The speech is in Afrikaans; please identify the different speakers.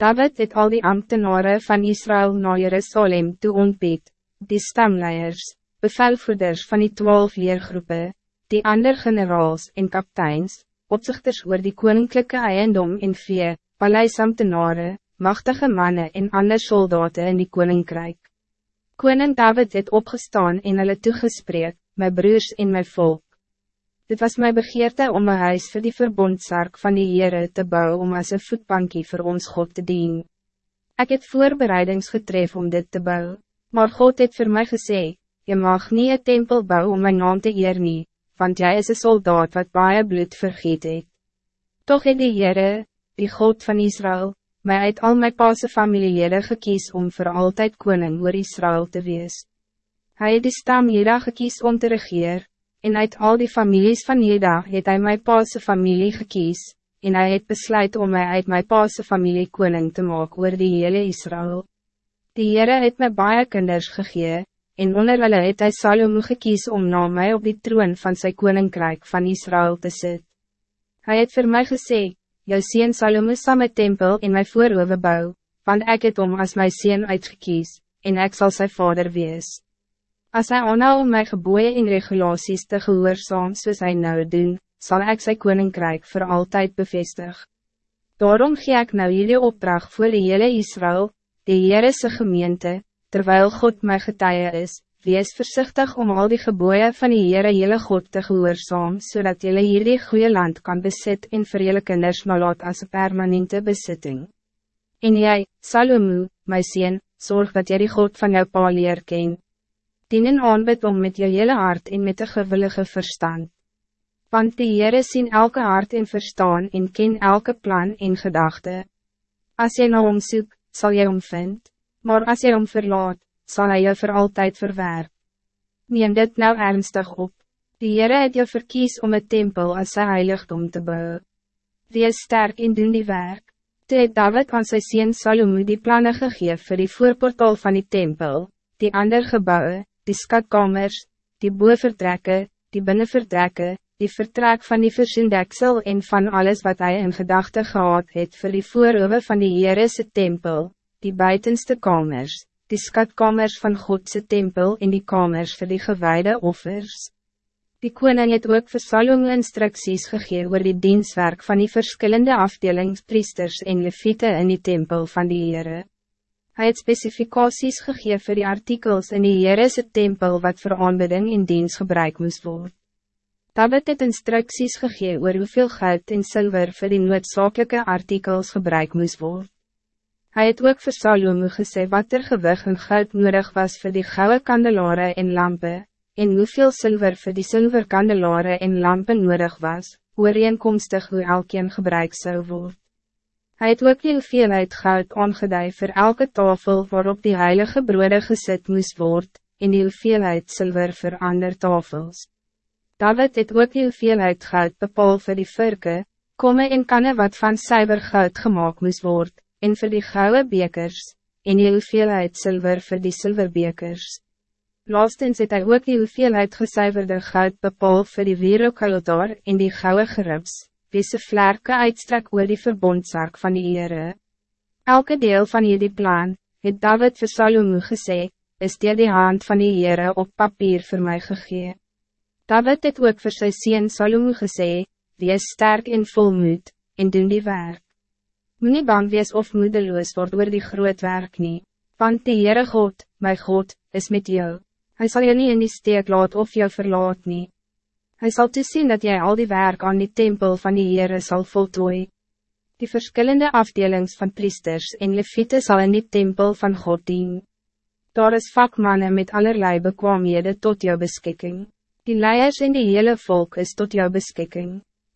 Speaker 1: David het al die ambtenaren van Israël naar Jerusalem toe ontbied, die stamleiers, bevelvoerders van die twaalf leergroepen, die ander generaals en kapteins, opzichters oor die koninklijke eiendom en vee, paleisambtenaren, machtige mannen en ander soldaten in die koninkrijk. Koning David het opgestaan en hulle toegespreek, my broers en my volk. Dit was mijn begeerte om een huis voor die verbondsark van die Heere te bouwen om als een voetbankie voor ons God te dienen. Ik heb voorbereidings getref om dit te bouwen, maar God heeft voor mij gezegd, je mag niet een tempel bouwen om mijn naam te eer nie, want jij is een soldaat wat baie bloed vergeet het. Toch het die Heere, die God van Israël, mij uit al mijn paase familielede gekies om voor altijd koning oor Israël te wees. Hij het die stam Jeda gekies om te regeren, en uit al die families van Jeda het hij mijn paase familie gekies, en hij het besluit om mij uit mijn paase familie koning te maken oor die hele Israël. Die Heere het my baie kinders gegee, en onder hulle het hy Salomo gekies om na mij op die troon van zijn koninkrijk van Israël te zitten. Hij het voor mij gezegd, jou sien Salomo sal my tempel in my voorhoewe bou, want ek het om as my sien uitgekies, en ek zal zijn vader wees. As hy aanhou om my geboeie en regulaties te gehoorzaam soos hy nou doen, zal ik zijn koninkrijk voor altijd bevestig. Daarom gee ik nou jullie opdracht voor de hele Israël, de Heerese gemeente, terwijl God mijn getuie is, Wees voorzichtig om al die geboeien van die Heere jylle God te gehoorzaam, zodat jullie hier die goede land kan besit en vir jylle kinders nalaat as permanente besitting. En jij, Salomo, my sien, zorg dat jy die God van jou pa leer ken. Dien en aanbid om met jou hele hart en met een gewillige verstand. Want die Heere sien elke hart en verstaan en ken elke plan en gedachte. Als jy na hom soek, sal jy hom vind, maar als jy hom verlaat, zal hij je voor altijd verwerpen. Neem dit nou ernstig op. Die Heere het jou verkies om het tempel als sy heiligdom te bouwen. Wees sterk in doen die werk. Toe het David aan sy sien Salomo die plannen gegeven voor die voorportaal van die tempel, die ander gebouwen, die skatkamers, die boeverdrekke, die binnenverdrekke, die vertrek van die versindeksel en van alles wat hij in gedachten gehad het voor die voorhoewe van die Heerese tempel, die buitenste kamers, die skatkamers van Godse tempel en die kamers voor die gewijde offers. Die koning het ook vir Salome instructies gegee oor die dienstwerk van die verschillende afdelingspriesters en leviete in die tempel van die Heere. Hij het specificaties gegee vir die artikels in die Heerese tempel wat voor aanbidding in dienst gebruik moest worden. Tabit het instructies gegee oor hoeveel geld en zilver voor die noodzakelijke artikels gebruik moest worden. Hij het ook vir Salomo gesê wat er gewig en goud nodig was voor die gouden kandelaren en lampen, en hoeveel zilver voor die zilver kandelaren en lampen nodig was, ooreenkomstig hoe elkeen gebruik zou worden. Hij het ook die hoeveelheid goud aangeduid voor elke tafel waarop die heilige broode gezet moest worden, en die hoeveelheid zilver voor andere tafels. David het ook die hoeveelheid goud bepaal voor die virke, komen en kanne wat van cyber goud gemaakt moest worden en voor die gouden bekers, en die hoeveelheid zilver voor die zilverbekers. Laastens het hy ook die hoeveelheid gesuiverde goud bepaal voor die wereldkalodar en die gouden geribs, wie se vlerke uitstrek oor die verbondsark van die Heere. Elke deel van jullie plan, het David vir Salomo gesê, is deel die hand van die Heere op papier voor mij gegee. David het ook vir sy sien Salomo gesê, wees sterk en volmoed, en doen die werk. Moet nie bang wees of moedeloos word oor die groot werk nie, want die Heere God, my God, is met jou. Hij zal je niet in die steek laat of jou verlaat nie. Hy sal toesien dat jij al die werk aan die tempel van die Heere sal voltooi. Die verschillende afdelings van priesters en leviete zal in die tempel van God dien. Daar is vakmannen met allerlei bekwaamhede tot jou beschikking. Die leiers en die hele volk is tot jou beschikking.